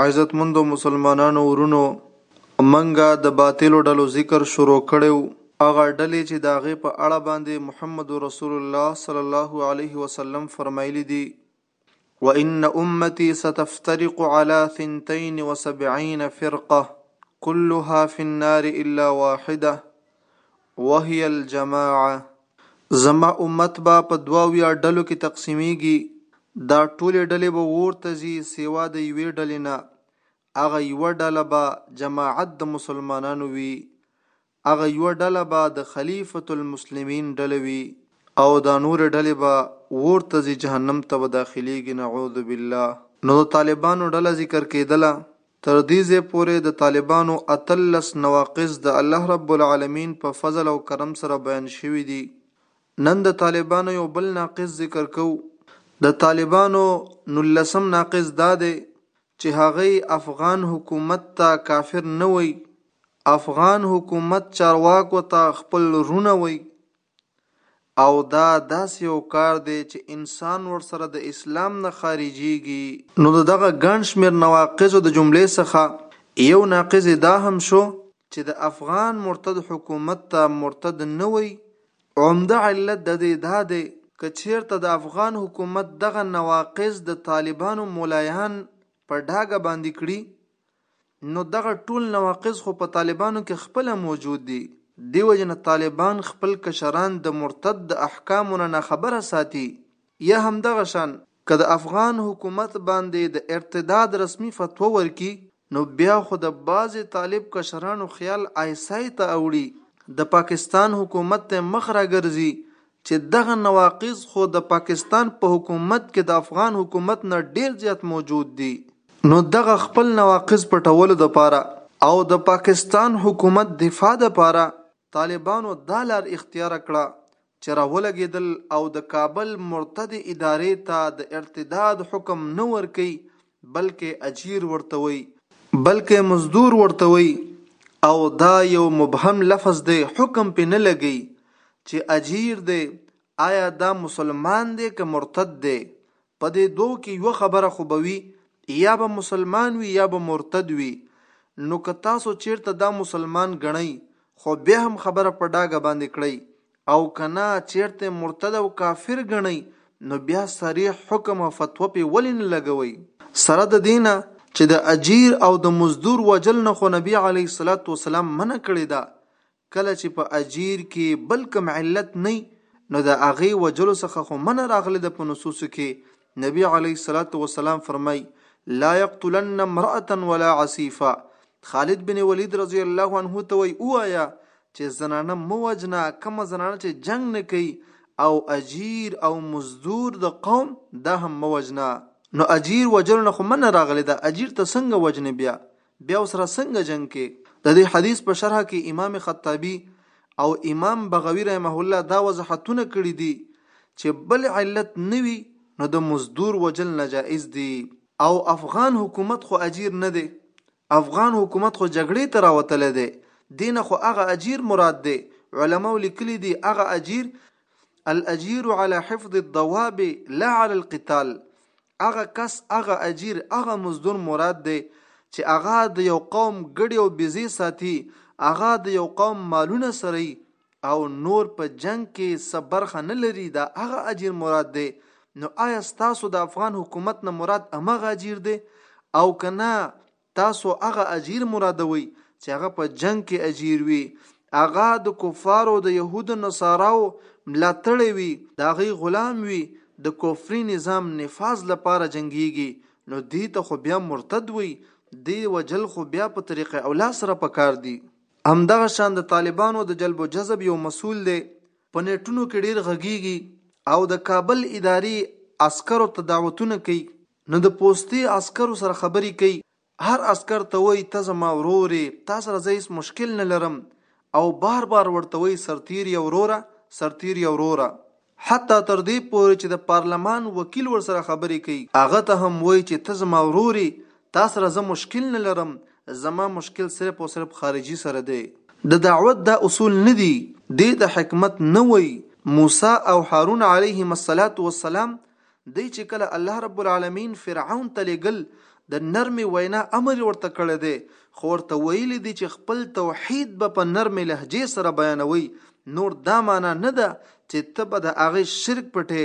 عزتمندو مسلمانانو ورونو! مونږ د باطلو ډلو ذکر شروع کړی وو، هغه ډلې چې د هغې په اړه باندې محمد رسول الله صلی الله علیه وسلم فرمایلي دي، وان امتی ستفترق علی ثنتین وسبعین فرقة کلها فی النار الا واحدة، وهی الجماعه، زما امت به په دوه اویا ډلو کې تقسیمیږي، دا ټولې ډلې به اور ته ځي سوا د یوې ډلې نه، هغه یوه ډله به جماعت د مسلمانانو وي، هغه یوه ډله به د خلیفة المسلمین ډله وي او دا نورې ډلې به اور ته ځي جهنم ته به داخلیږي نعوذ بالله. نو د طالبانو ډله ذکر کیدله تر دې ځای پورې د طالبانو اتلس نواقص د الله رب العالمین په فضل او کرم سره بیان شوي دي. نن د طالبانو یو بل ناقص ذکر کوو. د طالبانو نولسم ناقص دا دی چې هغوی افغان حکومت ته کافر نه وایي، افغان حکومت چارواکو ته خپل وروڼه وایي. او دا داسې یو کار دی چې انسان ورسره د اسلام نه خارجیږي، نو د دغه ګڼ شمېر نواقضو د جملې څخه یو ناقض یې دا هم شو چې د افغان مرتد حکومت ته مرتد نه وایي، عمده علت د دې دا دی که چېرته د افغان حکومت دغه نواقض د طالبانو ملایان په ډاګه باندې کړي نو دغه ټول نواقض خو په طالبانو کې خپله موجود دي. دې وجې نه طالبان خپل کشران د مرتد د احکامو نه ناخبره ساتي. یا همدغه شان که د افغان حکومت باندې د ارتداد رسمي فتوا ورکړي نو بیا خو د بعضې طالب کشرانو خیال آی سای ته اوړي، د پاکستان حکومت ته مخ راګرځي، چې دغه نواقص خو د پاکستان په حکومت کې د افغان حکومت نه ډېر زیات موجود دي، نو دغه خپل نواقص پټولو لپاره او د پاکستان حکومت دفاع لپاره طالبانو دا لار اختیار کړه چې راولګېدل او د کابل مرتدې ادارې ته د ارتداد حکم نه ورکوي بلکه اجیر ورته وایی. بلکه مزدور ورته وایی او دا یو مبهم لفظ دی حکم پرې نه لګی چه اجیر دی ایا دا مسلمان دی که مرتد دی په دې دوو کې یوه خبره خو به وی یا به مسلمان وی یا به مرتد وی نو که تاسو چیرته دا مسلمان ګڼی خو بیا هم خبره په ډاګه باندې کړی او که نه چېرته یې مرتد او کافر ګڼئ نو بیا صریح حکم او فتوا پرې ولې نه لګوئ؟ سره د دې نه چې د اجیر او د مزدور وژل نه خو نبي علیه الصلوة والسلام منع کړې ده، کله چې په اجیر کې بل کوم علت نه وي نو د هغه وژلو څخه خو منع راغلې ده په نصوصو کې نبی علیه الصلوة والسلام فرمائی، لا یقتلن امرأة ولا عصیفا، خالد بن ولید رضی الله عنه ته وایی، ووایه چې زنانه مه وژنه، کومه زنانه چې جنګ نه کوي، او اجیر او مزدور د قوم دا هم مه وژنه. نو اجیر وژلو نه خو منع راغلې ده، اجیر ته څنګه وژنې بیا؟ بیا وسره څنګه جنگ کې د دې حدیث په شرح کې امام خطابی او امام بغوی رحمه الله دا وضاحتونه کړی دي چې بل علت نوي نو د مزدور وجل ناجائز دي او افغان حکومت خو اجیر نه دی افغان حکومت خو جګړې ته راوتل دی دین خو هغه اجیر مراد دی علما لیکلي دي هغه اجیر الاجیر علی حفظ الضواب لا علی القتال هغه کس هغه اجیر هغه مزدور مراد دی چې هغه د یو قوم ګډي او بيزي ساتي هغه د یو قوم مالونه سره او نور په جنگ کې صبرخه نه لري دا هغه اجیر مراد دی نو آیا ستاسو د افغان حکومت نه مراد امغه اجیر دی او کنه تاسو هغه اجیر مرادوئ چې هغه په جنګ کې اجیر وي، هغه د کفارو د یهودو نصاراو ملاتړی وي، د هغوی غلام وي، د کفري نظام نفاذ لپاره جنګیږي، نو دې ته خو بیا مرتد وئ، دې وژل خو بیا په طریق اولی سره پکار دي. همدغه شان د طالبانو د جلب و جذب یو مسول دی، په نیټونو کې ډیر غږیږي او د کابل اداري عسکرو ته دعوتونه کوي، نو د پوستې عسکرو سره خبرې کوي، هر عسکر ته وايي ته زما ورور يې، تا سره زه هېڅ مشکل نه لرم او بار بار ورته وايي سرتېريه وروره، سرتېريه وروره. حتی تر دې پورې چې د پارلمان وکيل ورسره خبرې کوي، هغه ته هم وايي چې ته زما ورور يې، تا سره زه مشکل نه لرم، زما مشکل صرف او صرف خارجي سره دی. د دعوت دا اصول نه دي، دې ته حکمت نه وايي، موسی او هارون عليهما الصلاة والسلام دی چې کله الله رب العالمین فرعون ته لېږل د نرمې وینا امر یې ورته کړی دی خو ورته ویلي دي چې خپل توحید به په نرمې لهجې سره بیانوئ نور دا معنا نه ده چې ته به د هغې شرک پټې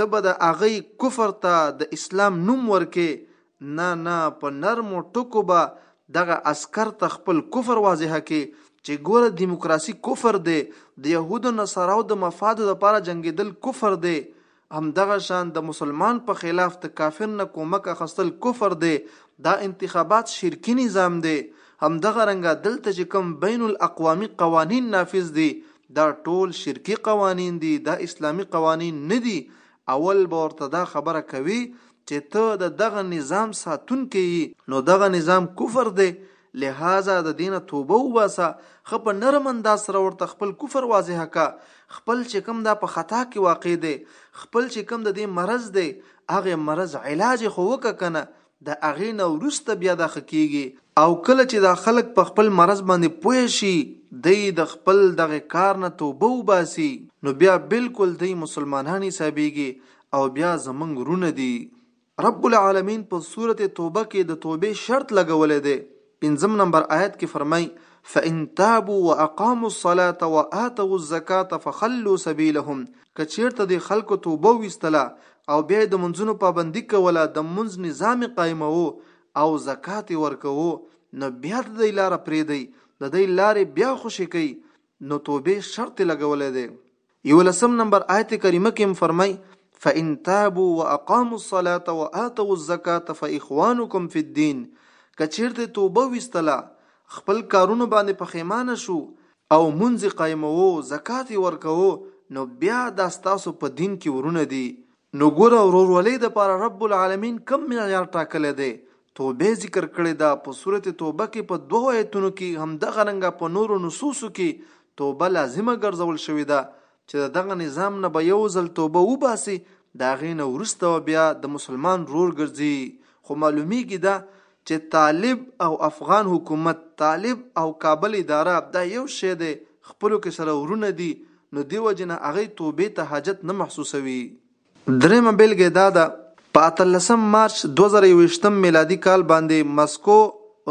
ته به د هغې کفر ته د اسلام نوم ورکې نه نه په نرمو ټکو به دغه عسکر ته خپل کفر واضح کې چې ګوره دیموکراسي کفر دی د یهودو نصاراو د مفادو لپاره جنګېدل کفر دی همدغه شان د مسلمان په خلاف د کافر نه کومک اخستل کفر دی، دا انتخابات شرکي نظام دی، همدغه رنګه دلته چې کوم بین الاقوامي قوانین نافذ دي دا ټول شرکي قوانین دي دا اسلامي قوانین نه دي، اول به ورته دا خبره کوې چې ته د دغه نظام ساتونکی یې، نو دغه نظام کفر دی، لهذا د دې نه توبه وباسه خه په نرم انداز سره ورته خپل کفر واضح کا خپل چې کوم دا په خطا کې واقع دی خپل چې کوم د دې مرض دی هغه مرض علاج خو وک کنه د اغه نه ورسته بیا د خکیږي او کله چې دا خلک په خپل مرض باندې پوه شي دی د خپل دغه کار نه توبه وباسي نو بیا بالکل دی مسلمانانی حسابيږي او بیا زمنګ رونه دي رب العالمين په سورة توبه کې د توبې شرط لګولی دی، پنځم نمبر آيت کې فرمايي، فإن تابوا وأقاموا الصلاة وآتوا الزکاة فخلوا سبيلهم که چېرته دې خلکو توبه ويستله او بيا يې د مونځونو پابندي کوله، د مونځ نظام يې قايموو او زکات يې ورکوو، نو بيا د دوی لاره پرېږدئ، د دوی لارې بيا خوشې کړئ، نو توبې شرط یې لګولی دی. یولسم نمبر آیت کریمه کې هم فرمایي، فإن تابوا وأقاموا الصلاة وآتوا الزکاة فإخوانکم فی الدین، که چېرته توبه ویستله، خپل کارونو باندې پښېمانه شو او مونځ یې قایموو، زکات یې ورکوو، نو بیا دا ستاسو په دین کې ورونه دي، نو ګوره ورورولۍ دپاره رب العالمين کوم معيار ټاکلی دی توبه ذکر کړې ده په سورت توبه کې په دوو ايتونو کې همدغه رنګه په نورو نصوصو کې توبه لازمه ګرځول شوې ده چې د دغه نظام نه به يو ځل توبه وباسي د هغې نه وروسته به بيا د مسلمان ورور ګرځي خو معلوميږي دا چې طالب او افغان حکومت، طالب او کابل اداره دا یو شی دی، خپلو کې سره ورونه دي، نو دې وجې نه هغوی توبې ته حاجت نه محسوسوي. درېیمه بېلګه یې دا ده، په اتلسم مارچ دوه زره یوویشت میلادي کال باندې مسکو،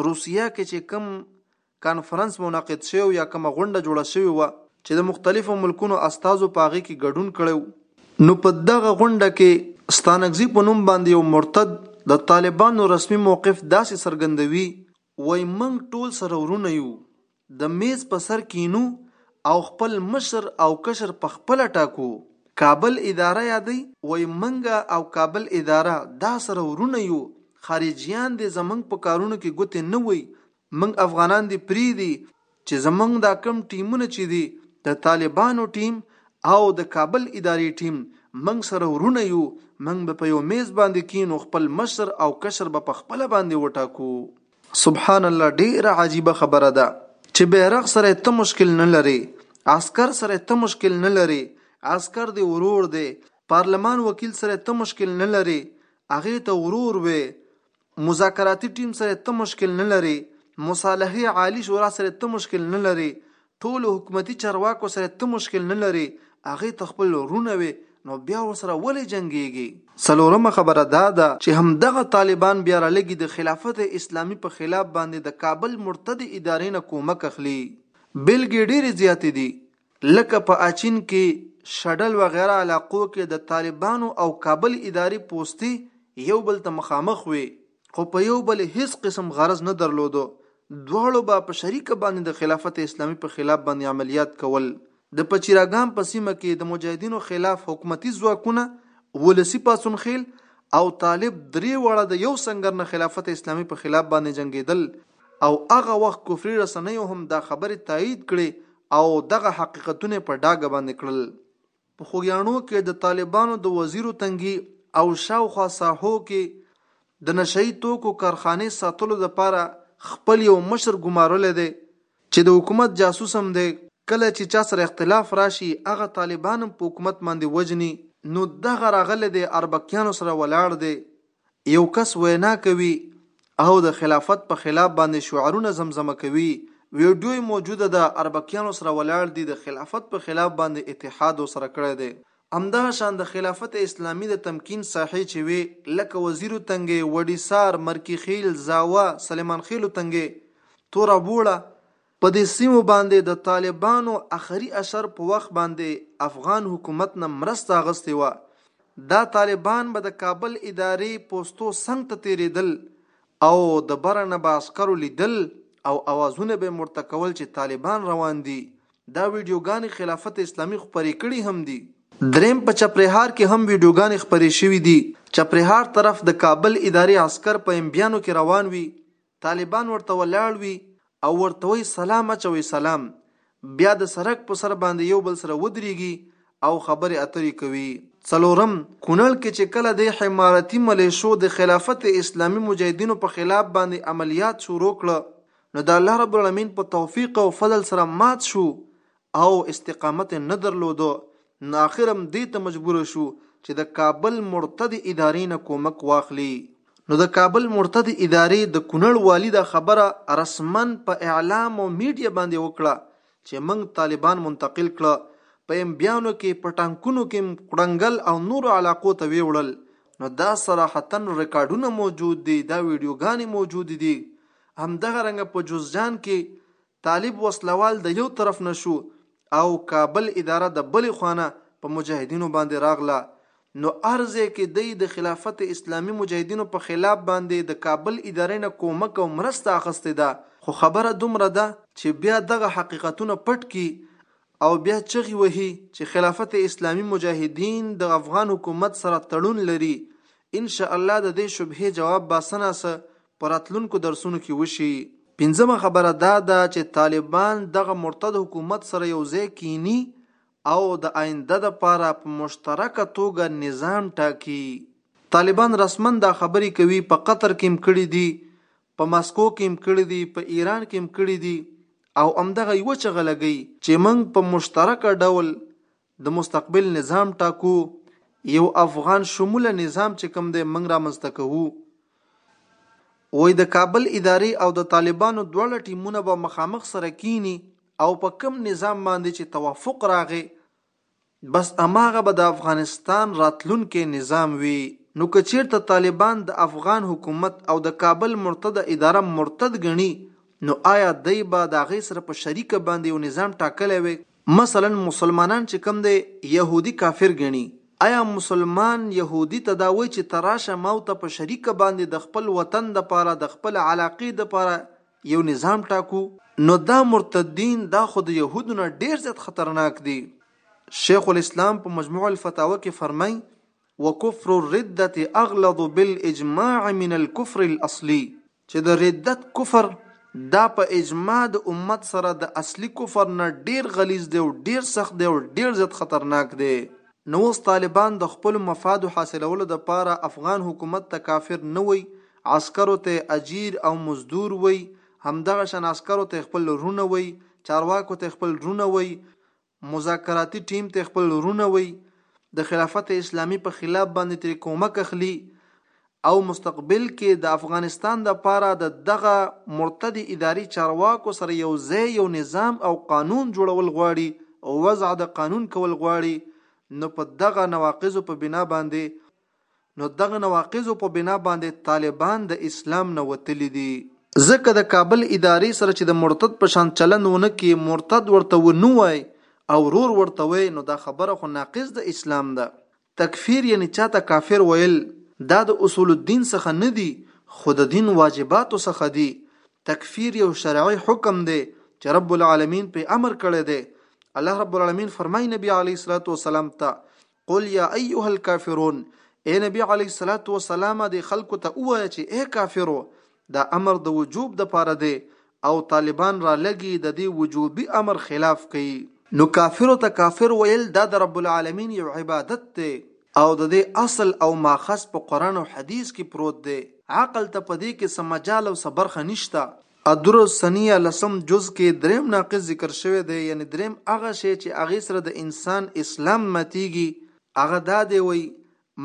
روسیه، کې چې کوم کانفرنس منعقد شوی و یا کومه غونډه جوړه شوې وه چې د مختلفو ملکونو استازو په هغې کې ګډون کړی و، نو په دغه غونډه کې ستانکزي په نوم باندې یو مرتد د طالبانو رسمي موقف داسې څرګندوي، وايي، موږ ټول سره ورونه یو، د مېز په سر کېنو او خپل مشر او کشر په خپله ټاکو، کابل اداره یادوي، وايي، موږ او کابل اداره دا سره ورونه یو، خارجیان دې زموږ په کارونو کې ګوتې نه وهي، موږ افغانان دې پریږدي چې زموږ دا کوم ټیمونه چې دي د طالبانو ټیم او د کابل ادارې ټیم موږ سره ورونه یو موږ به په یو میز باندې کینو خپل مشر او کشر به په خپله باندې وټاکو. سبحان الله ډیره عجیبه خبره ده چې بیرغ سره ته مشکل نه لرې عسکر سره ته مشکل نه لرې عسکر دې ورور دی پارلمان وکیل سره ته مشکل نه لرې هغه ته ورور وې مذاکراتي ټیم سره ته مشکل نه لرې، مصالحې عالي شورا سره ته مشکل نه لرې، ټولو حکومتي چارواکو سره ته مشکل نه لرې، هغه ته خپل وروڼه وې نو بیا ورسره ولې جنګیږې؟ څلورمه خبره دا ده چې همدغه طالبان بیا رالږي د خلافت اسلامي په خلاف باندې د کابل مرتدې ادارې نه کومک اخلي، بیلګې ډیرې زیاتې دي لکه په اچین کې، شډل وغیره علاقو کې د طالبانو او کابل اداري پوستې یو بل ته مخامخ وې، خو په یو بل هېڅ قسم غرض نه درلود، دواړو به په شریکه باندې د خلافت اسلامي په خلاف باندې عملیات کول. د پچیراګام په سیمه کې د مجاهدینو خلاف حکومتي ځواکونه، ولسي پاڅون خېل او طالب درې واړه د یو سنګر نه خلافت اسلامي په خلاف باندې جنګېدل او هغه وخت کفري رسنیو هم دا خبرې تایید کړې او دغه حقیقتونه یې په ډاګه باندې کړل. په خوږیاڼو کې د طالبانو د وزیرو تنګي او شاوخوا ساحو کې د نشه یي توکو کارخانې ساتلو لپاره خپل یو مشر ګمارلی دی چې د حکومت جاسوس هم دی، کله چې چا سره اختلاف راشي هغه طالبان هم په حکومت باندې وژني، نو دغه راغلی دی اربکیانو سره ولاړ دی، یو کس وینا کوي او د خلافت په خلاف باندې شعارونه زمزمه کوي ویډیو یې موجوده ده اربکیانو سره ولاړ دي د خلافت په خلاف باندې اتحاد ورسره کړی دی همدغه شان د خلافت اسلامي د تمکین ساحې چې وې لکه وزیرو تنګې، وډیسار، مرکیخیل، زاوه، سلیمان خیلو تنګې، توره بوړه، په دې سیمو باندې د طالبانو اخري اشر په وخت باندې افغان حکومت نه مرسته اغستې وه، دا طالبان به د کابل اداري پوستو څنګ ته تېرېدل او د بره نه به عسکرو لیدل او اوازونه به یې ورته کول چې طالبان روان دي، دا ویډیوګانې خلافت اسلامي خپرې کړي هم دي. درېیم په چپرهار کې هم ویډیوګانې خپرې شوي دي، چپرهار طرف د کابل اداري عسکر په ایمبیانو کې روان وي، طالبان ورته ولاړ وي او ورته وایي سلام اچوئ سلام بیا د سرک په سر باندې یو بل سره ودریږي او خبرې اترې کوي. څلورم، کونړ کې چې کله دې حمارتي ملېشو د خلافت اسلامي مجاهدینو په خلاف باندې عملیات شروع کړه نو د الله رب العالمین په توفیق او فضل سره مات شو او استقامت یې نه درلود نو اخر هم دې ته مجبور شو چې د کابل مرتد ادارې نه کومک واخلي. نو د کابل مرتد ادارې د کونړ والي دا خبره رسماً په اعلام او میډیا باندې وکړه چې موږ طالبان منتقل کړه په امبیانو کې په ټانکونو کې کړنګل او نورو علاقو ته وې وړل نو دا صراحتاً ریکارډونه موجود دي دا ویډیوګانې موجودې دي همدغه رنګه په جوزجان کې طالب وسله وال د یو طرف نه شو او کابل اداره د بلې خوا نه په مجاهدینو باندې راغله نو هر ځای کې دی د خلافت اسلامي مجاهدینو په خلاف باندې د کابل ادارې نه کومک او مرسته اخستې ده خو خبره دومره ده چې بیا دغه حقیقتونه پټ کړي او بیا چغې وهي چې خلافت اسلامي مجاهدین د افغان حکومت سره تړون لري ان شاءالله د دې شبهې جواب باسنه څه په راتلونکو درسونو کې وشي. پنځمه خبره دا ده چې طالبان دغه مرتد حکومت سره یو ځای کیني او د آینده لپاره په مشترکه توګه نظام ټاکي. طالبان رسماً دا خبرې کوي، په قطر کې هم کړې دي، په مسکو کې هم کړې دي، په ایران کې هم کړې دي او همدغه یوه چغه لګوي چې موږ په مشترکه ډول د مستقبل نظام ټاکو، یو افغان شموله نظام چې کوم دی موږ رامنځته کوو، وایي د کابل ادارې او د طالبانو دواړه ټیمونه به مخامخ سره کیني او په کوم نظام باندې چې توافق راغی بس هماغه به د افغانستان راتلونکی نظام وي نو که چیرته طالبان د افغان حکومت او د کابل مرتد اداره مرتد ګڼي نو آیا دی به د هغې سره په شریکه باندې یو نظام ټاکلی وي مثلا مسلمانان چې کوم دی یهودی کافر ګڼي ایا مسلمان یهودی ته دا وایي چې ته راشه ما او ته په شریکه باندې د خپل وطن لپاره د خپل علاقې لپاره یو نظام ټاکو؟ نو دا مرتدین دا خو د یهودو نه ډیر زیات خطرناک دي. شیخ الاسلام په مجموع الفتاوی کې فرمایي، وکفر الردة اغلظ بالاجماع من الکفر الاصلی چې د ردت کفر دا په اجماع د امت سره د اصلي کفر نه ډیر غلیظ دی او ډیر سخت دی او ډیر زیات خطرناک دی. نو اوس طالبان د خپلو مفادو حاصلولو د پاره افغان حکومت ته کافر نه وایي، عسکرو ته یې اجیر او مزدور وایي، همدغه شان عسکرو ته یې خپل ورونه وایي، چارواکو ته یې خپل ورونه وایي، مذاکراتي ټيم ته خپل ورونه وي د خلافت اسلامي په خلاف باندې ترې کومک اخلي او مستقبل کې د افغانستان د پاره د دغه مرتد اداري چارواکو سره یو ځای یو نظام او قانون جوړول غواړي او وضع د قانون کول غواړي نو په دغه نواقضو په بنا باندې نو دغه نواقضو په بنا باندې طالبان د اسلام نه وتلي دي. ځکه د کابل ادارې سره چې د مرتد په شان چلند ونه کړي، مرتد ورته ونه وايي او ورور ورته وايي، نو دا خبره خو ناقض د اسلام ده. تکفیر یعنې چا ته کافر ویل، دا د اصول الدین څخه نه دي، خو د دین واجباتو څخه دي. تکفیر یو شرعي حکم دی چې رب العالمین پرې امر کړی دی. الله رب العالمین فرمايي نبي علیه السلام ته قل یا ایها الکافرون اے نبی علی صلوات و سلام د خلکو ته وایي چې اے کافرو دا امر د وجوب د پاره دی او طالبان را لګي د دې وجوبي امر خلاف کوي نو کافرو ته کافر ویل دا د رب العالمین یو عبادت دی او د دې اصل او ماخذ په قران او حدیث کې پروت دی عقل ته په دې کې څه مجال او څه برخه نشته الدر السنیه لسم جز کې دریم ناقص ذکر شوی دی یعنی دریم هغه شی چې هغه سره د انسان اسلام ماتیږي هغه دا دی وی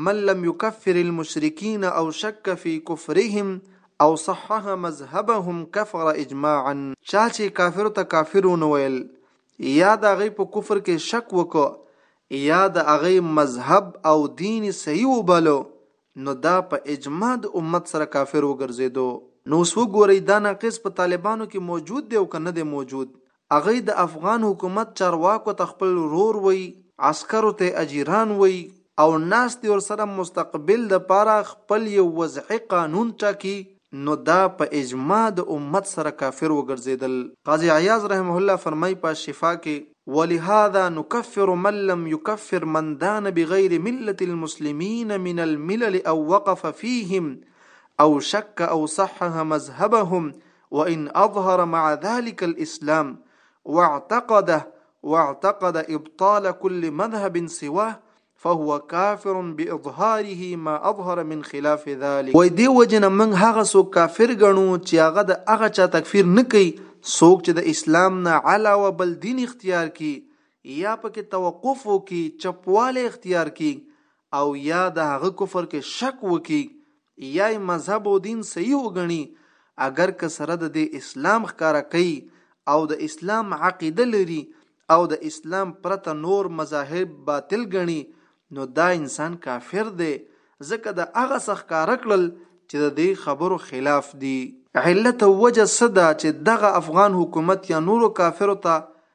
من لم يكفر المشرکین او شک فی کفرهم او صحح مذهبهم کفر اجماعا چا چې کافر ته کافر ونه ویل یا د هغه په کفر کې شک وکړ یا د هغه مذهب او دین صحیح وبلو نو دا په اجماع د امت سره کافر وګرځیدو. نو اوس وګورئ دا ناقص په طالبانو کې موجود دی او که نه دی موجود. هغوی د افغان حکومت چارواکو ته خپل ورور وایي، عسکرو ته یې اجیران وایي او ناست دي ورسره مستقبل لپاره خپل یو وضعي قانون ټاکي نو دا په اجماع د امت سره کافر وګرځیدل. قاضي عیاض رحمه الله فرمائی په الشفاء کې، ولهذا نکفر من لم یکفر من دان بغیر ملة المسلمین من الملل او وقف فیهم او شک او صحح مذهبهم وان اظهر مع ذلک الاسلام واعتقده واعتقد ابطال کل مذهب سواه فهو کافر باظهاره ما اظهر من خلاف ذلك وای دی وجنه موږ هغه سو کافر غنو چې هغه د هغه چا تکفیر نه کوي څوک چې د اسلام نه علاوه بل دین اختیار کی یا پکې توقف وکي چپواله اختیار کی او یا د هغه کفر کې شک وکي یا یې مذهب او دین صحیح وګڼي اګر که سره د دې اسلام ښکاره کوي او د اسلام عقیده لري او د اسلام پرته نور مذاهب باطل ګڼي نو دا انسان کافر دی ځکه د هغه څخه کار کړل چې د دې خبرو خلاف دي علت او وجه صدا چې دغه افغان حکومت یا نورو کافرو ته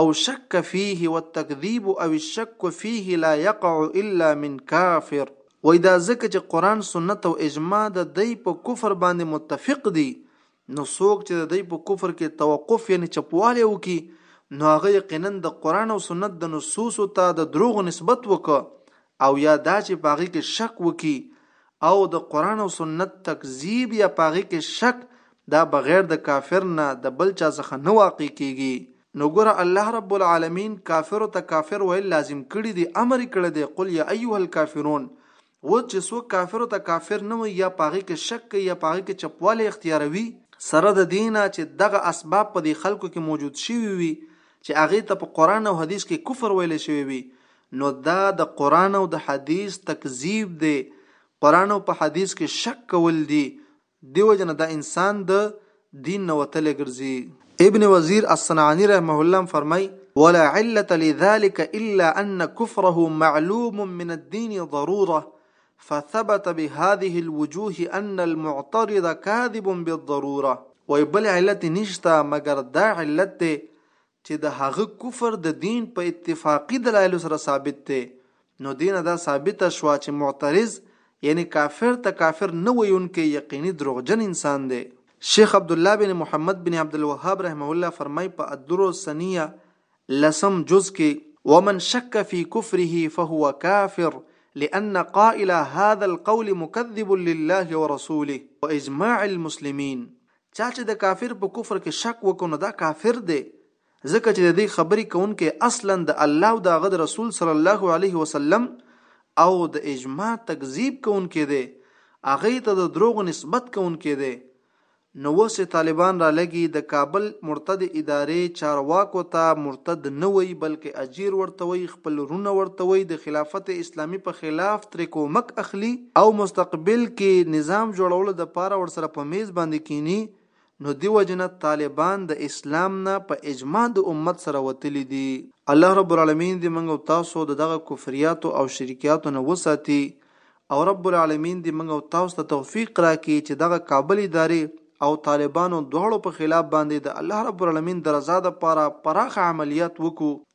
او شک فيه والتکذیب او الشک فيه لا يقع الا من کافر وایي دا ځکه چې قرآن سنت او اجماع د دی په کفر باندې متفق دي نو څوک چې د دی په کفر کې توقف یعنی چپوالی وکړي نو هغه یقینا د قرآن او سنت د نصوصو ته د دروغو نسبت وکړ او یا دا چې په هغې کې شک وکړي او د قرآن او سنت تکذیب یا په هغې کې شک دا بغیر د کافر نه د بل چا څخه نه واقع کېږي نو ګوره الله رب العالمین کافرو ته کافر ویل لازم کړي دي امر یې کړی دی قل یا ایها الکافرون اوس چې څوک کافرو ته کافر نه وي یا پاغې کې شک کوي یا پاغې کې چپوالی اختیاروي سره د دینه چې دغه اسباب په دې خلکو کې موجود شوي وي چې هغه ته په قران او حدیث کې کفر ویل شوی وي نو دا د قرآن او د حدیث تکذیب دی، قرآن او په حدیث کې شک کول دي، دې وجې نه دا انسان د دین نه وتلی ګرځي. ابن وزیر الصنعانی رحمه الله هم فرمائی، ولا علة لذلک الا ان کفره معلوم من الدین ضروره فثبت بهذه الوجوه ان المعترض کاذب بالضروره، وایي بل علت نشته مګر دا علت دی چې د هغه کفر د دین په اتفاقي دلایلو سره ثابت دی، نو دې نه دا ثابته شوه چې معترض یعنې کافر ته کافر نه ویونکی یقیني دروغجن انسان دی. شیخ عبدالله بن محمد بن عبدالوهاب رحمه الله فرمایي په الدر السنیه لسم جز کې. ومن شک فی کفره فهو کافر لأن قائل هذا القول مکذب لله ورسوله واجماع المسلمین چا چې د کافر په کفر کې شک وکړ نو دا کافر دی ځکه چې د دې خبرې کوونکی اصلا د الله او د هغه د رسول صلی الله علیه وسلم او د اجماع تکذیب کوونکی دی هغه ته د دروغ نسبت کوونکی دی نو اوس طالبان را لګي د کابل مرتد ادارې چارواکو ته مرتد نه وي بلکې اجیر ورته وي خپل رونه ورته وي د خلافت اسلامي په خلاف ترې کومک اخلي او مستقبل کې نظام جوړولو دپاره ورسره په مېز باندې کېني نو دې وجې نه طالبان د اسلام نه په اجماع د امت سره وتلي دي. الله رب العالمين دې موږ او تاسو د دغه کفرياتو او شرکياتو نه وساتي او رب العالمين دې موږ او تاسو ته توفيق راکړي چې دغه کابل ادارې او طالبانو دواړو په خلاف باندې د الله رب العالمين د رضا دپاره پراخه عمليات وکړو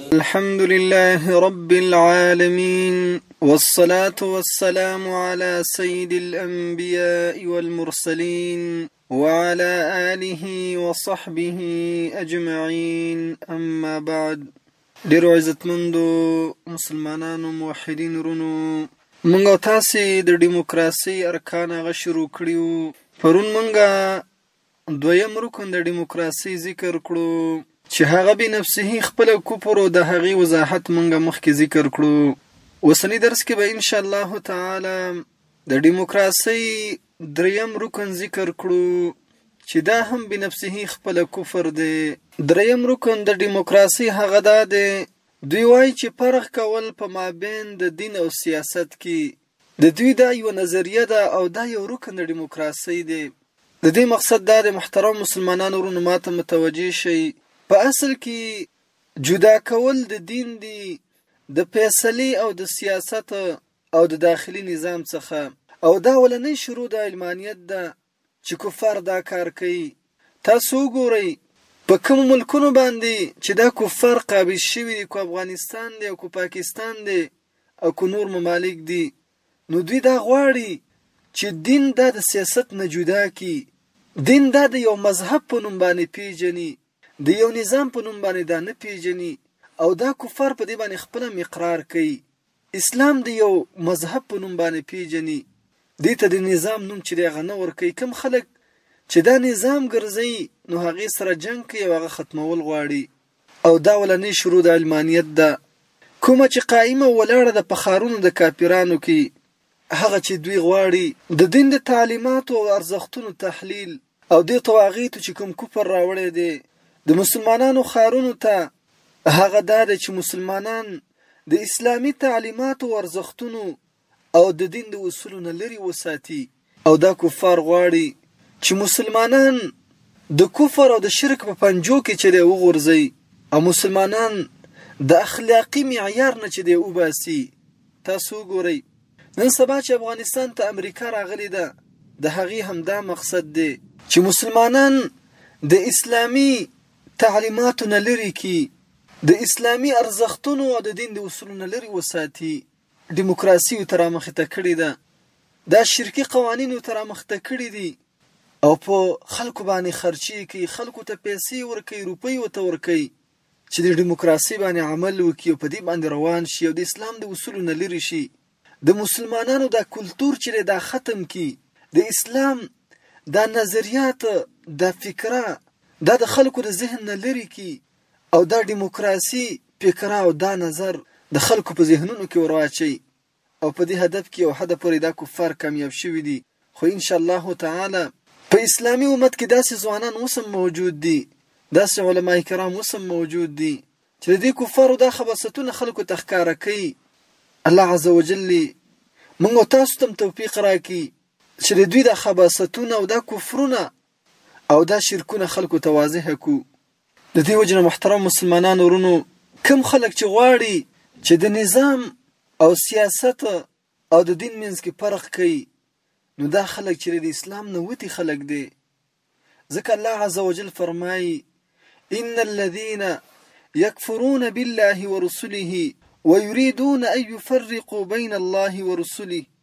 الحمد لله رب العالمين والصلاة والسلام على سيد الأنبياء والمرسلين وعلى آله وصحبه أجمعين أما بعد ډیرو عزتمندو مسلمانانو موحدین رونو مونږ تاسو د دیموکراسي ارکان غشرو کړیو پرون مونږه دویم رکن د دیموکراسۍ ذکر کړو چې هغه بې نفسهي خپل کفر او د هغې وضاحت مونږه مخکې ذکر کړو اوسنی درس کې به ان شاء الله تعالی د دیموکراسۍ دریم رکن ذکر کړو چې دا هم بنفسه خپل کفر دی دریم رکن د دیموکراسي هغه دا دی دوی وایي چې فرق کول په مابین د دین او سیاست کې د دوی دا یوه نظریه ده او دا یو رکن د ډیموکراسۍ دی. د دې مقصد دا دی، محترمو مسلمانانو وروڼو ما ته متوجه شئ، په اصل کې جدا کول د دین دي د فیصلې او د سیاست او د داخلي نظام څخه او دا اولنۍ شروع د علمانیت ده چې کفار دا کار کوي تاسو وګورئ په کوم ملکونو باندې چې دا کفار قابض شوي دي کو افغانستان دی او کو پاکستان دی او کو نور ممالک دي نو دوی دا غواړي چې دین دا د سیاست نه جدا کی دین دا د یو مذهب په نوم باندې پیژني د یو نظام په نوم باندې دا نه پیژني او دا کفار په دې باندې خپل اقرار کوي اسلام دی یو مذهب په نوم باندی پیژنی دی ته دی نظام نوم چی دی هغه نه ورکی کوم خلک چی دا نظام ګرځی نو هغی سره جنګ کوی او هغه ختمول غواړی او دا اولنی شروع د علمانیت ده کومه چی قایمه او ولاړه ده په ښارونو د کافرانو کی هغه چې دوی غواړي د دین د تعلیماتو او ارزښتونو تحلیل او دې طواغیتو چې کوم کفر راوړی دی د مسلمانانو ښارونو ته هغه دا دی چې مسلمانان د اسلامي تعلیماتو او ارزښتونو او د دین د اصولو نه لرې وساتي او دا کفار غواړي چې مسلمانان د کفر او د شرک په پنجو کې چې دی وغورځي او مسلمانان د اخلاقي معیار نه چې دی وباسي تاسو وګورئ نن سبا چې افغانستان ته امریکا راغلی ده د هغې همدا مقصد دی چې مسلمانان د اسلامي تعلیماتو نه لري کی د اسلامي ارزښتونو او د دین د اصولو نه لري وساتي دیموکراسي تر مخ ته کړې ده دا شرکی قوانین تر مخ ته کړې دي او په خلکو باندې خرچي کوي خلکو ته پیسې ورکوي روپۍ وته ورکوي چې د ډیموکراسۍ باندې عمل وکړي او په دې باندې روان شي او د اسلام د اصولو نه لرې شي د مسلمانانو دا کلتور چې دی دا ختم کړي د اسلام دا نظریات دا فکره دا د خلکو د ذهن نه لرې کړي او دا ډیموکراسي فکره او دا نظر د خلکو په ذهنونو کې ورواچي او په دې هدف کې یو حد پورې دا کفار کامیاب شوي دي خو ان شاء الله تعالی په اسلامي امت کې داسې ځوانان اوس هم موجود دي داسې علما کرام اوس هم موجود دي چې د دې کفارو دا خباستونه خلکو ته ښکاره کوي الله عز وجل دې موږ او تاسو ته هم توفیق راکړي چې د دوی دا خباستونه او دا کفرونه او دا شرکونه خلکو ته واضح کو د دې وجنه محترم مسلمانانو ورونو کم خلک چې غواړي چې د نظام او سیاست او د دین منځ کې فرق کوي نو دا خلک چې د اسلام نه وتی خلک دي ځکه الله عزوجل فرمایي ان الذين يكفرون بالله ورسله ويريدون ان يفرقوا بين الله ورسله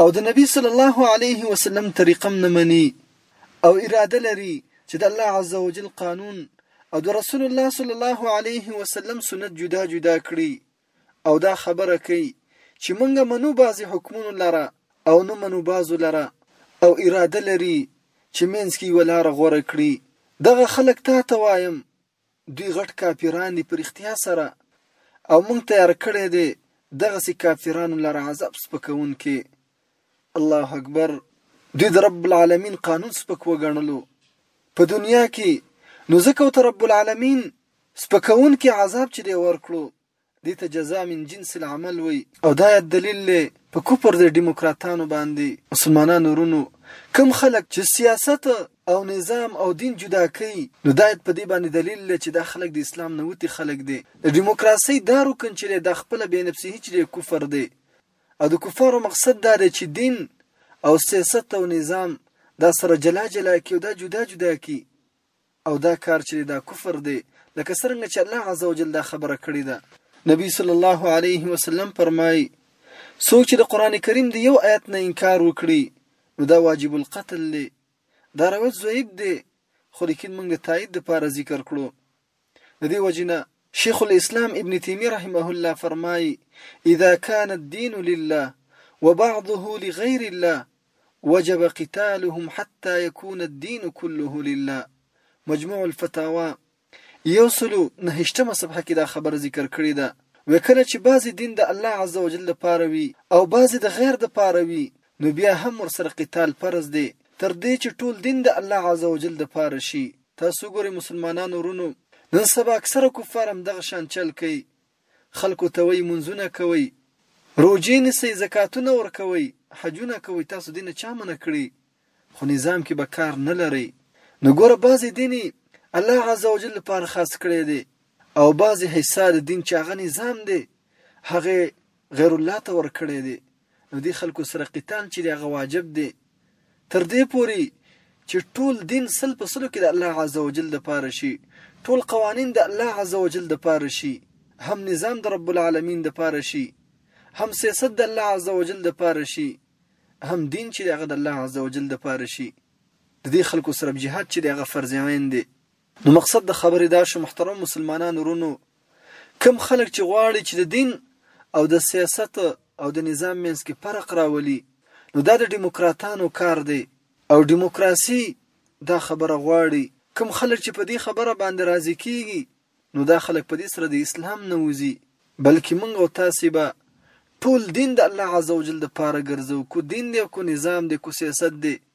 او د نبی صلی الله علیه وسلم طریقم نه مني او اراده لري چې د الله عزوجل قانون او د رسول الله صلی الله علیه وسلم سنت جدا جدا کړي او دا خبره کوي چې مونږ منو بعضی حکمونو لره او نه منو بعضو لره او اراده لري چې مینځ کې یو لار غوره کړي دغه خلک تا ته وایم دوی غټ کافران دي په رښتیا سره او موږ تیار کړی دی دغسې کافرانو لره عذاب سپکونکې الله اکبر دوی د رب العالمین قانون سپک وګڼلو په دنیا کې نو ځکه ورته رب العالمین سپکونکې عذاب چې دی ورکړو دې ته جزاء من جنس العمل وایي. او دا آیت دلیل دی په کفر د ډیموکراتانو باندې. مسلمانانو ورونو! کوم خلک چې سیاست او نظام او دین جدا کوي نو دا آیت په دې باندې دلیل دی چې دا خلک د اسلام نه وتي خلک دي. د ډیموکراسۍ دا رکن چې دی دا خپله بې نفسهي چې دی کفر دی. او د کفارو مقصد دا دی چې دین او سیاست او نظام دا سره جلا جلا کړي او دا جدا جدا کړي. او دا کار چې دی دا کفر دی لکه څرنګه چې الله عز وجل دا خبره کړې ده نبی صلی الله علیه وسلم فرمایي څوک چې د قران کریم د یو آیت نه انکار وکړي نو دا واجب القتل دی دا روایت ضعیب دی خو لیکن موږ د تایید لپاره ذکر کړو د دې وجنه شیخ الاسلام ابن تیمیه رحمه الله فرمایي اذا كان الدين لله وبعضه لغير الله وجب قتالهم حتي يكون الدين كله لله مجموع الفتاوا یو سلو نهشتمه صفحه کې دا خبره ذکر کړې ده وې کله چې بعضې دین د الله عز وجل لپاره وي او بعضې د غیر لپاره وي نو بیا هم ورسره قتال فرض دی تر دې چې ټول دین د الله عز وجل لپاره شي تاسو ګورئ مسلمانانو ورونو نن سبا اکثره کفار هم دغه شان چل کوي خلکو ته وایي مونځونه کوئ، روژې نیسئ، زکاتونه ورکوئ، حجونه کوئ، تاسو دې نه چا منع کړي، خو نظام کې به کار نه لرئ، نو ګوره بعضې دین یې الله عزوجل لپاره خاص کړی دی او بعضې حصه د دین چې هغه نظام دی هغه یې غیرالله ته ورکړی دی، نو دې خلکو سره قتال چې دی هغه واجب دی تر دې پوري چې ټول دین سل په سلو کې د الله عزوجل د پاره شي ټول قوانین د الله عزوجل د پاره شي هم نظام د رب العالمین د پاره شي هم سیاست د الله عزوجل د پاره شي هم دین چې هغه د الله عزوجل د پاره شي د دې خلکو سره جهاد چې هغه فرض عین دی نو مقصد د خبرې دا شو محترم مسلمانانو ورونو کم خلک چې غواړي چې د دین او د سیاست او د نظام منځ کې فرق راولي نو دا د دیموکراتانو کار دی او دیموکراسي دا خبره غواړي کم خلک چې په دې خبره باندې راضي کیږي نو دا خلک په دې سره د اسلام نه وځي بلکې موږ او تاسو به ټول دین د الله عزوجل د پاره ګرځو کو دین دی کو نظام دی کو سیاست دی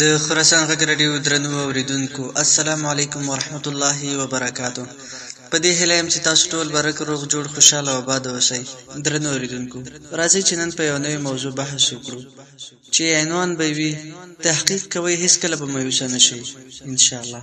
د خراسان غږ راډیو درنو اوریدونکو السلام علیکم ورحمت الله وبرکاتو په دې هیله یم چې تاسو ټول برک روغ جوړ خوشاله او آباد اوسئ درنو اوریدونکو راځئ چې نن په یو نوې موضوع بحث وکړو چې عنوان به وي تحقیق کوئ هیڅکله به مایوسه نه شئ انشاءالله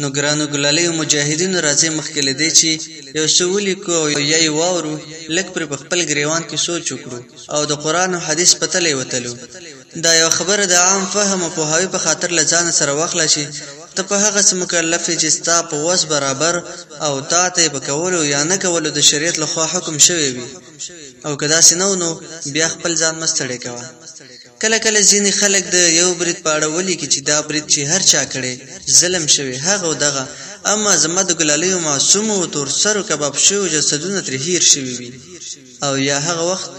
نو ګرانو ګلالیو مجاهدینو راځئ مخکې له دې چې یو څه ولیکو او یا یې واورو لږ پرې په خپل ګریوان کې سوچ وکړو او د قرآن او حدیث په تله یې وتلو. دا یوه خبره د عام فهم او پوهاوي په خاطر له ځانه سره واخله چې ته په هغه څه مکلف یې چې ستا په وس برابر او تاته یې په کولو یا نه کولو د شریعت له خوا حکم شوی وي او که داسې نه و نو بیا خپل ځان مه ستړی کوه. کله کله ځینې خلک د یو برید په اړه ولیکي چې دا برید چې هر چا کړی، ظلم شوی، هغه او دغه، اما زما د ګلالیو معصومو او تور سرو کباب شویو جسدونه ترې هیر شوي وي او یا هغه وخت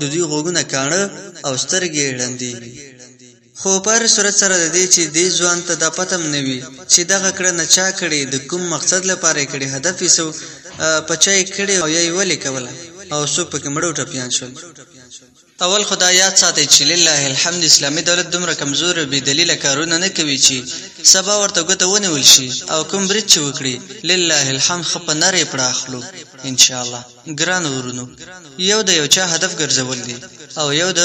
د دوی غوږونه کاڼه او سترګې یې ړندې وي. خو په هر صورت سره د دې چې دې ځوان ته دا پته هم نه وي چې دغه کړنه چا کړې، د کوم مقصد لپاره یې کړې، هدف یې څه و، په چا یې کړې او یا یې ولې کوله او څوک پکې مړه او ټپیان شول. اول خو دا یاد ساتئ چې لله الحمد اسلامي دولت دومره کمزوری او بې دلیله کارونه نه کوي چې سبا ورته ګوته ونیول شي او کوم برید چې وکړي لله الحمد ښه په نرې پړه اخلو ان شاء الله ګرانو ورونو یو د یو چا هدف ګرځول دي او یو د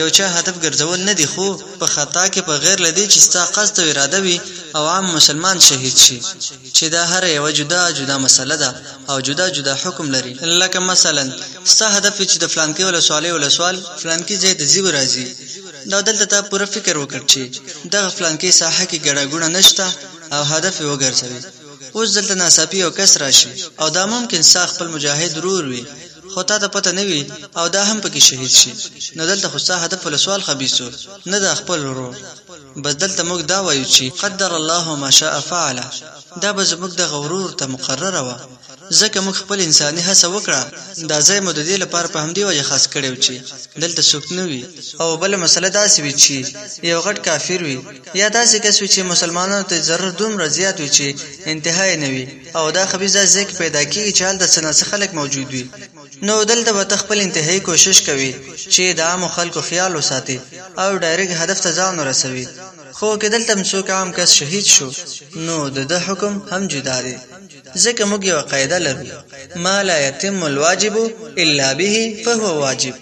یو چا هدف ګرځول نه دي خو په خطا کې په غیر لدی چې ستا قصد او اراده وي او عام مسلمان شهید شي چې دا هره یوه جدا جدا مسله ده او جدا جدا حکم لري لکه مثلا ستا هدف وي چې د فلانکۍ ولسوالۍ ولسوال فلانکي ځای ته ځي وراځي دا دلته تا پوره فکر وکړ چې دغه فلانکۍ ساحه کې ګړه ګوڼه نشته او هدف یې وګرځوي اوس دلته ناڅاپي یو کس راشي او دا ممکن ستا خپل مجاهد ورور وي خو تا ته پته نه وي او دا هم پکې شهید شي نو دلته خو ستا هدف ولسوال خبیث نه دا خپل ورور بس دلته موږ دا وایو چی قدر الله و ماشاء فعل دا به زموږ دغه ورور ته مقرره وه ځکه موږ خپل انسانی هڅه وکړه دا ځای مو ددی لپاره په همدی وجه خاص کړی و چی دلته څوک نه وی او بله مسله داسی وی چی یو غټ کافر وی یا داسی کس وی چی مسلمانانو ته ضرر دومره زیات وی چی انتها یې نه وی او دا خبیث داسی ځای کی پیدا کیږی چی هلته څه ناڅه خلک موجود وی نو دلته به ته خپل انتهايي کوشش کوي چي د عامو خلکو خيال وساتي او ډايريک هدف ته ځان ورسوي خو که دلته هم څوک عام کس شهيد شو نو د ده حکم هم جدا دی ځکه موږ يوه قاعده لرو ما لا يتم الواجب الا به فهو واجب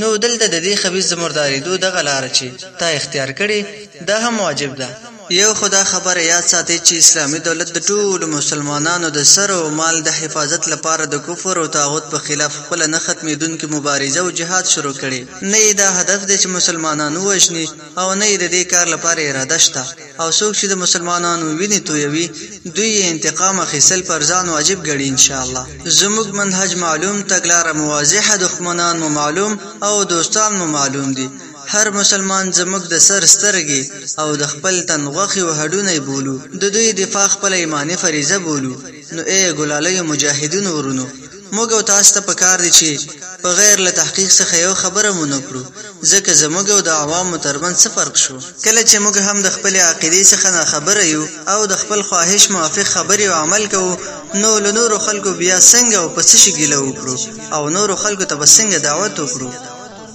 نو دلته د دې خبيث د مردارېدو دغه لاره چې تا اختیار کړې دا هم واجب ده یو خو دا خبره یاد ساتئ چې اسلامي دولت د ټولو مسلمانانو د سر او مال د حفاظت لپاره د کفر او طاغوت په خلاف خپله نه ختمېدونکې مبارزه او جهاد شروع کړی، نه یې دا هدف دی چې مسلمانان ووژني او نه یې د دې کار لپاره اراده شته او څوک چې د مسلمانانو وینې تویوي دوی یې انتقام اخیستل پر ځان واجب ګڼي ان شاء الله زموږ منهج معلوم، تګلاره مو واضحه، دښمنان مو معلوم او دوستان مو معلوم دي. هر مسلمان زموږ د سر سترګې او د خپل تن غوښې و هډونی بولو، د دوی دفاع خپله ایمانې فریضه بولو، نو ای ګلالیو مجاهدینو ورونو! موږ او تاسو ته پکار دي چې په غیر له تحقیق څخه یو خبره مو نه کړو، ځکه زموږ او د عوامو تر منځ څه فرق شو؟ کله چې موږ هم د خپلې عقیدې څخه ناخبره یو او د خپل خواهش موافق خبرې او عمل کوو، نو له نورو خلکو بیا څنګه او په څه شي ګیله وکړو او نورو خلکو ته به څنګه دعوت وکړو؟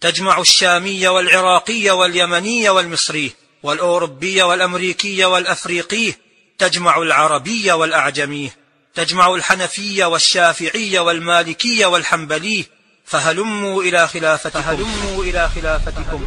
تجمع الشامي والعراقي واليمني والمصري والأوروبي والأمريكي والأفريقي تجمع العربي والأعجمي تجمع الحنفي والشافعي والمالكي والحنبلي فهلموا إلى خلافتكم فهلموا إلى خلافتكم